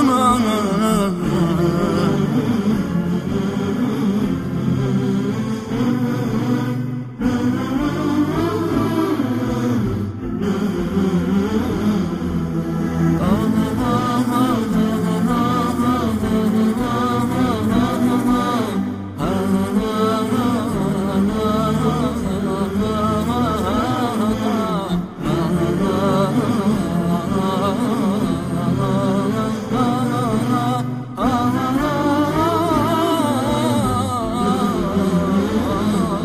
aman aman aman. Oh.